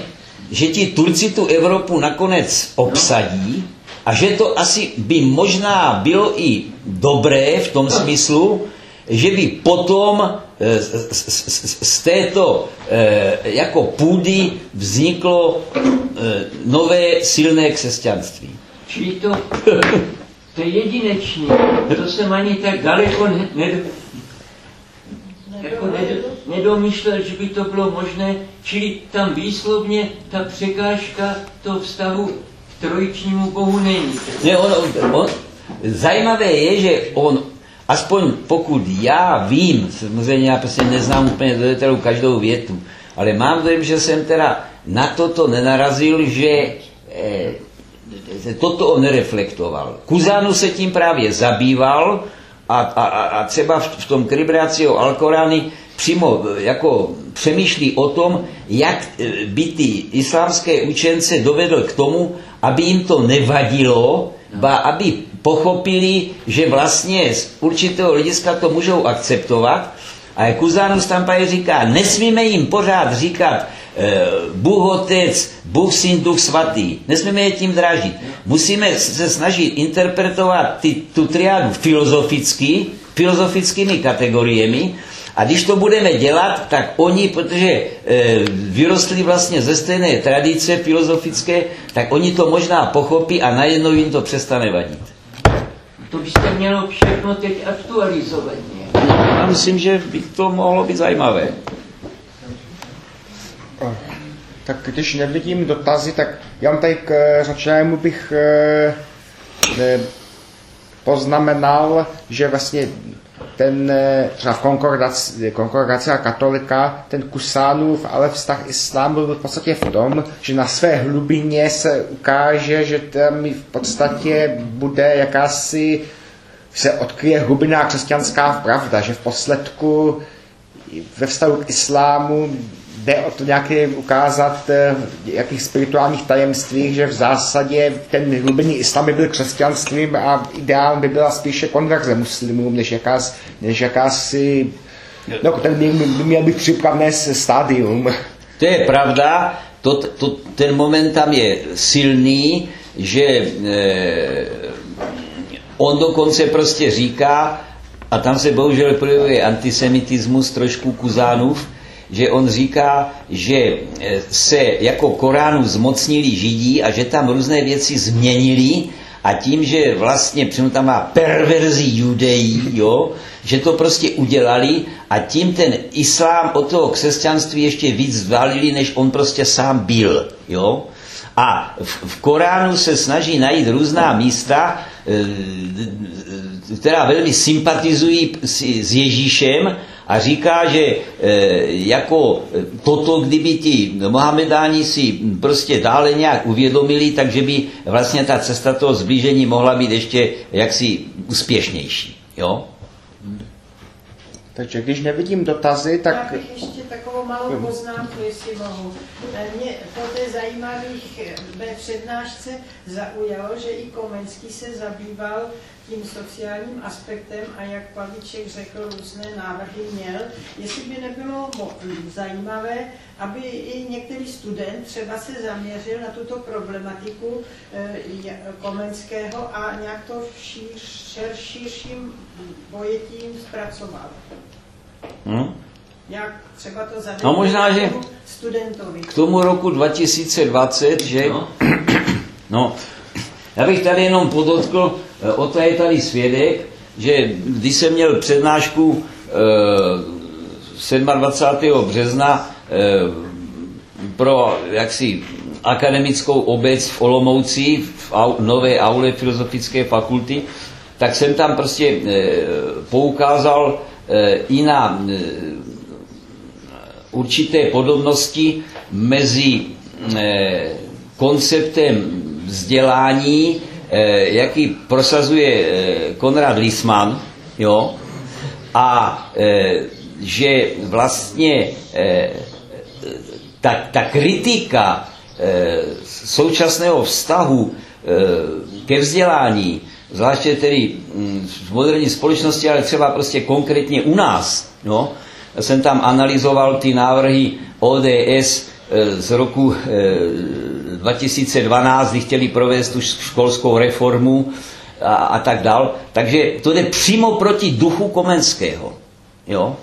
že ti Turci tu Evropu nakonec obsadí a že to asi by možná bylo i dobré v tom smyslu, že by potom eh, z, z, z, z této eh, jako půdy vzniklo eh, nové silné křesťanství. Čili to, to je jedinečný. To jsem ani tak daleko ne, ne, jako ned, nedomýšlel, že by to bylo možné. Čili tam výslovně ta překážka toho vztahu k trojičnímu bohu není. Ne, on, on, on, zajímavé je, že on, aspoň pokud já vím, samozřejmě já prostě neznám úplně do detailu každou větu, ale mám dojem, že jsem teda na toto nenarazil, že eh, toto on nereflektoval. Kuzanu se tím právě zabýval a, a, a třeba v, v tom Kribrácio Alkorány přímo eh, jako přemýšlí o tom, jak eh, by ty islámské učence dovedl k tomu, aby jim to nevadilo, ba aby pochopili, že vlastně z určitého hlediska to můžou akceptovat. A Kuzánus tam právě říká, nesmíme jim pořád říkat eh, Bůh Otec, Bůh Syn, Duch Svatý. Nesmíme je tím drážit. Musíme se snažit interpretovat ty, tu triádu filozoficky, filozofickými kategoriemi, a když to budeme dělat, tak oni, protože e, vyrostli vlastně ze stejné tradice filozofické, tak oni to možná pochopí a najednou jim to přestane vadit. To byste mělo všechno teď aktualizovat. Ne? Já myslím, že by to mohlo být zajímavé. Tak když nevidím dotazy, tak já tady k eh, řečnému bych eh, poznamenal, že vlastně ten třeba v konkordaci, a katolika, ten Kusánův, ale vztah islámu byl v podstatě v tom, že na své hlubině se ukáže, že tam v podstatě bude jakási, se odkryje hlubinná křesťanská pravda, že v posledku ve vztahu k islámu jde o to nějaké ukázat jakých spirituálních tajemstvích, že v zásadě ten hlubinný islám by byl křesťanstvím a ideál by byla spíše konverze muslimům, než, jakás, než jakási, no ten by, by měl být připravné stádium. To je pravda, to, to, ten moment tam je silný, že eh, on dokonce prostě říká, a tam se bohužel projevuje antisemitismus trošku Kuzánův, že on říká, že se jako Koránu zmocnili Židí a že tam různé věci změnili a tím, že vlastně přímo tam má perverzí judejí, jo, že to prostě udělali a tím ten islám od toho křesťanství ještě víc vzdálili, než on prostě sám byl. Jo. A v, v Koránu se snaží najít různá místa, která velmi sympatizují s Ježíšem a říká, že e, jako toto, kdyby ti Mohamedáni si prostě dále nějak uvědomili, takže by vlastně ta cesta toho zblížení mohla být ještě jaksi úspěšnější. Jo? Takže když nevidím dotazy, tak... Já bych ještě takovou malou poznámku, jestli mohu. Mě po té zajímavých přednášce zaujalo, že i Komenský se zabýval tím sociálním aspektem a jak Pavlíček řekl, různé návrhy měl. Jestli by nebylo zajímavé, aby i některý student třeba se zaměřil na tuto problematiku Komenského a nějak to v šíř, širším pojetím zpracoval. Hmm? Jak třeba to zadat no možná, že studentovi. K tomu roku 2020, že... No. no, já bych tady jenom podotkl, o to je tady svědek, že když jsem měl přednášku e, 27. března e, pro jaksi akademickou obec v Olomouci, v nové aule Filozofické fakulty, tak jsem tam prostě poukázal i na určité podobnosti mezi konceptem vzdělání, eh, jaký prosazuje eh, Konrad Lisman, jo, a eh, že vlastně ta, ta kritika současného vztahu ke vzdělání, zvláště tedy hm, v moderní společnosti, ale třeba prostě konkrétně u nás, já jsem tam analyzoval ty návrhy ODS z roku 2012, kdy chtěli provést tu školskou reformu a, a tak dal. Takže to jde přímo proti duchu Komenského. Jo?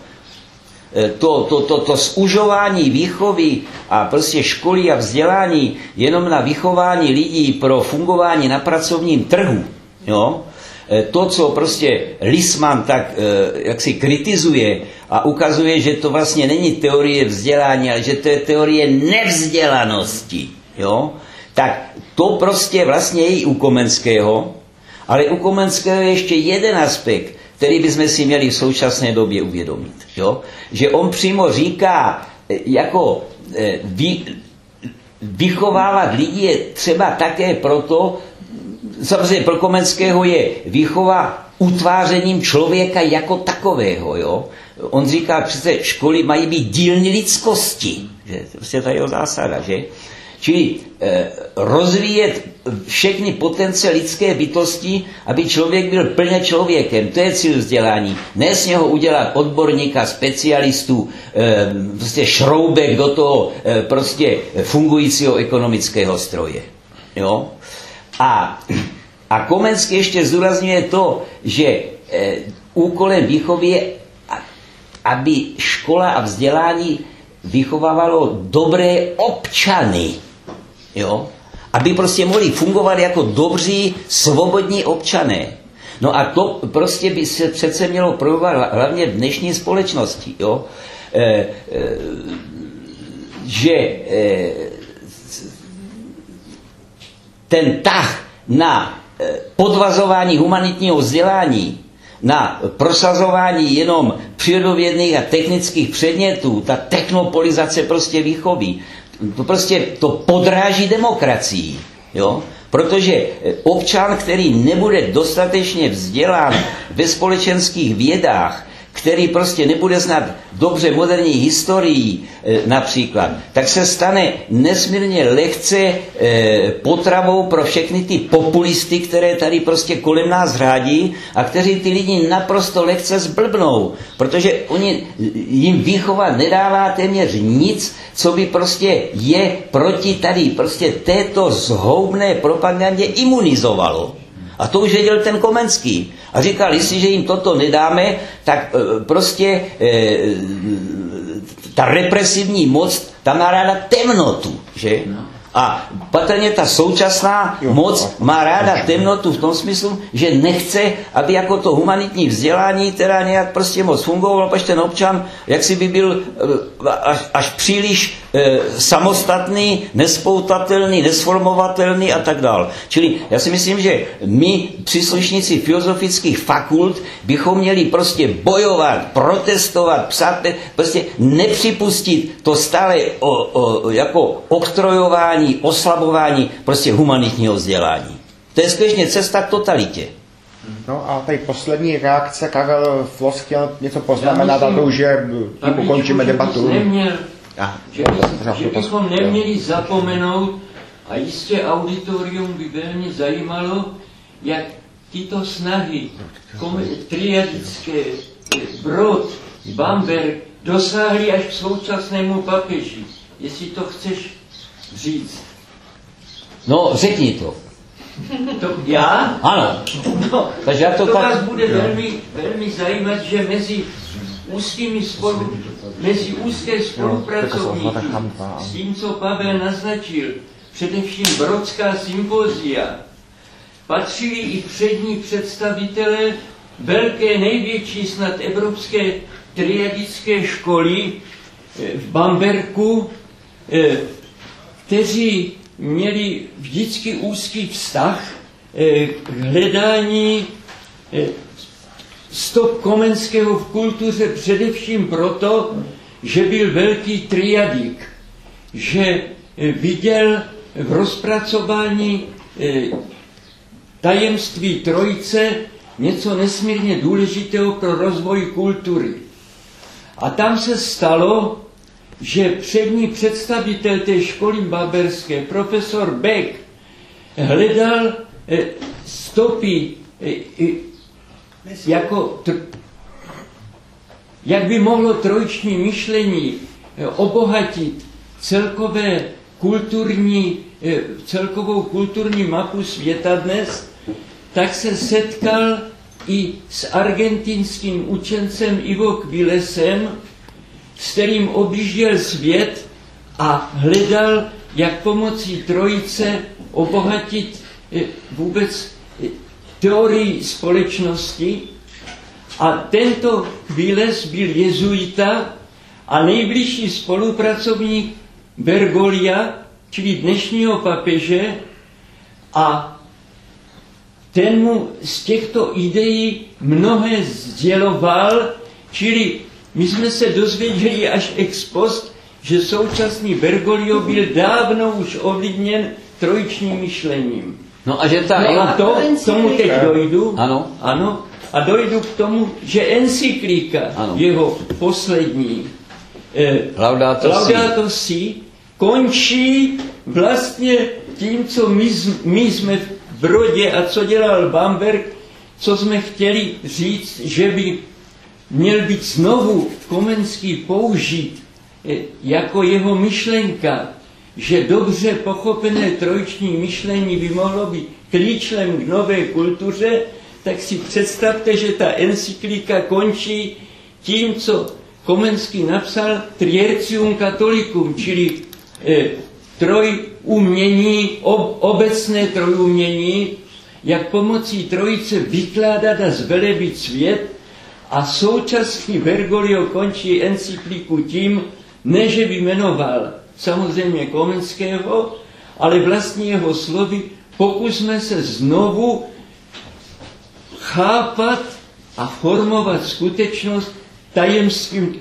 eh, to, to, to, to zužování výchovy a prostě školy a vzdělání jenom na vychování lidí pro fungování na pracovním trhu, jo, eh, to, co prostě Lisman tak jak si kritizuje a ukazuje, že to vlastně není teorie vzdělání, ale že to je teorie nevzdělanosti, jo, tak to prostě vlastně je i u Komenského, ale u Komenského je ještě jeden aspekt, který bychom si měli v současné době uvědomit. Jo? Že on přímo říká, e, jako e, vy, vychovávat lidi je třeba také proto, samozřejmě pro Komenského je výchova utvářením člověka jako takového. Jo? On říká přece, školy mají být dílny lidskosti. Že? To je prostě ta jeho zásada, že? Čili eh, rozvíjet všechny potence lidské bytosti, aby člověk byl plně člověkem. To je cíl vzdělání. Ne z něho udělat odborníka, specialistu, eh, prostě šroubek do toho eh, prostě fungujícího ekonomického stroje. Jo? A, a Komenský ještě zdůrazňuje to, že úkolem výchovy je, aby škola a vzdělání vychovávalo dobré občany jo? aby prostě mohli fungovat jako dobří, svobodní občané. No a to prostě by se přece mělo projevovat hlavně v dnešní společnosti, jo? E, e, že e, ten tah na podvazování humanitního vzdělání, na prosazování jenom přírodovědných a technických předmětů, ta technopolizace prostě výchovy, to prostě to podráží demokracii. Jo? Protože eh, občan, který nebude dostatečně vzdělán ve společenských vědách, který prostě nebude znát dobře moderní historii e, například, tak se stane nesmírně lehce e, potravou pro všechny ty populisty, které tady prostě kolem nás řádí a kteří ty lidi naprosto lehce zblbnou, protože oni, jim výchova nedává téměř nic, co by prostě je proti tady prostě této zhoubné propagandě imunizovalo. A to už věděl ten Komenský. A říkal, jestliže jim toto nedáme, tak e, prostě e, ta represivní moc, tam má ráda temnotu, že? No. A patrně ta současná jo, moc má ráda temnotu v tom smyslu, že nechce, aby jako to humanitní vzdělání teda nějak prostě moc fungovalo, protože ten občan jaksi by byl eh, až, až příliš e, samostatný, nespoutatelný, nesformovatelný a tak dál. Čili já si myslím, že my, příslušníci filozofických fakult, bychom měli prostě bojovat, protestovat, psát, prostě nepřipustit to stále o, o, jako oktrojování omezování, oslabování prostě humanitního vzdělání. To je skutečně cesta k totalitě. No a tady poslední reakce, Karel Flos chtěl něco poznamenat a to, že tím ukončíme debatu. Neměl, a, že, by, že bychom neměli zapomenout, a jistě auditorium by velmi zajímalo, jak tyto snahy triadické Brod, Bamberg dosáhly až k současnému papeži. Jestli to chceš říct? No, řekni to. To já? Ano. No, Takže já to, to tak... vás bude velmi, velmi zajímat, že mezi úzkými spolu, mezi úzké spolupracovníky s tím, co Pavel naznačil, především Brodská sympozia, patřili i přední představitelé velké, největší snad evropské triadické školy eh, v Bamberku, eh, kteří měli vždycky úzký vztah eh, k hledání eh, stop Komenského v kultuře především proto, že byl velký triadík, že eh, viděl v rozpracování tajemství trojice něco nesmírně důležitého pro rozvoj kultury. A tam se stalo, že přední představitel té školy baberské, profesor Beck, hledal eh, stopy eh, jako tr- jak by mohlo trojiční myšlení eh, obohatit celkové kulturní, celkovou kulturní mapu světa dnes, tak se setkal i s argentinským učencem Ivo Kvilesem, s kterým objížděl svět a hledal, jak pomocí trojice obohatit eh, vůbec eh, teorii společnosti. A tento Chvíles byl jezuita a nejbližší spolupracovník Bergolia, čili dnešního papeže, a ten mu z těchto ideí mnohé sděloval, čili my jsme se dozvěděli až ex post, že současný Bergoglio byl dávno už ovlivněn trojičním myšlením. No a že ta... No a to, k tomu teď dojdu. Ano. Ano. A dojdu k tomu, že encyklika, Ano. jeho poslední, eh, Laudato si. Laudato si, končí vlastně tím, co my, my jsme v Brodě a co dělal Bamberg, co jsme chtěli říct, že by měl být znovu Komenský použít eh, jako jeho myšlenka, že dobře pochopené trojiční myšlení by mohlo být klíčem k nové kultuře, tak si představte, že ta encyklika končí tím, co Komenský napsal Triertium Catholicum, čili eh, trojumění, ob, obecné trojumění, jak pomocí trojice vykládat a zvelebit svět a současný Bergoglio končí encykliku tím, ne že by jmenoval samozřejmě Komenského, ale vlastně jeho slovy pokusme se znovu chápat a formovat skutečnost tajemstvím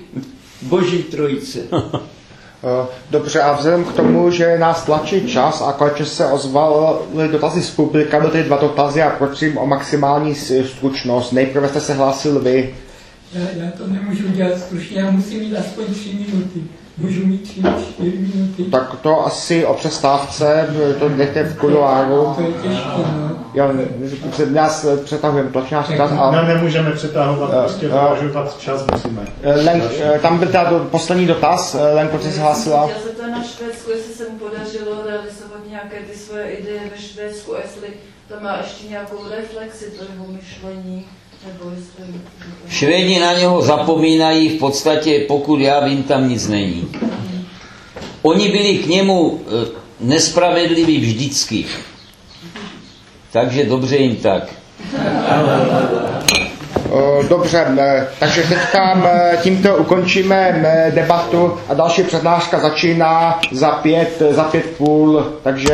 Boží trojice. Eh, Dobře, a vzhledem k tomu, že nás tlačí čas a konečně se ozvaly dotazy z publika do ty dva dotazy a prosím o maximální stručnost. Nejprve jste se hlásil vy. Já, já to nemůžu dělat stručně, já musím mít aspoň tři minuty. Můžu mít tři, čtyři minuty. Tak to asi o přestávce, to jdete v kuloáru. To je těžké, no. Jo, před nás přetahujeme tlačnář čas a Ne, nemůžeme přetahovat, Eh, prostě eh. dodržovat čas musíme. eh, Len, tam byl teda poslední dotaz, Len, proč jsi se hlásila? Já se to na Švédsku, jestli se mu podařilo realizovat nějaké ty svoje ideje ve Švédsku, jestli to má ještě nějakou reflexi, to jeho myšlení. Švédi na něho zapomínají v podstatě, pokud já vím, tam nic není. Oni byli k němu eh, nespravedliví vždycky. Takže dobře jim tak. Dobře, eh, takže teďka eh, tímto ukončíme debatu a další přednáška začíná za pět, za pět půl, takže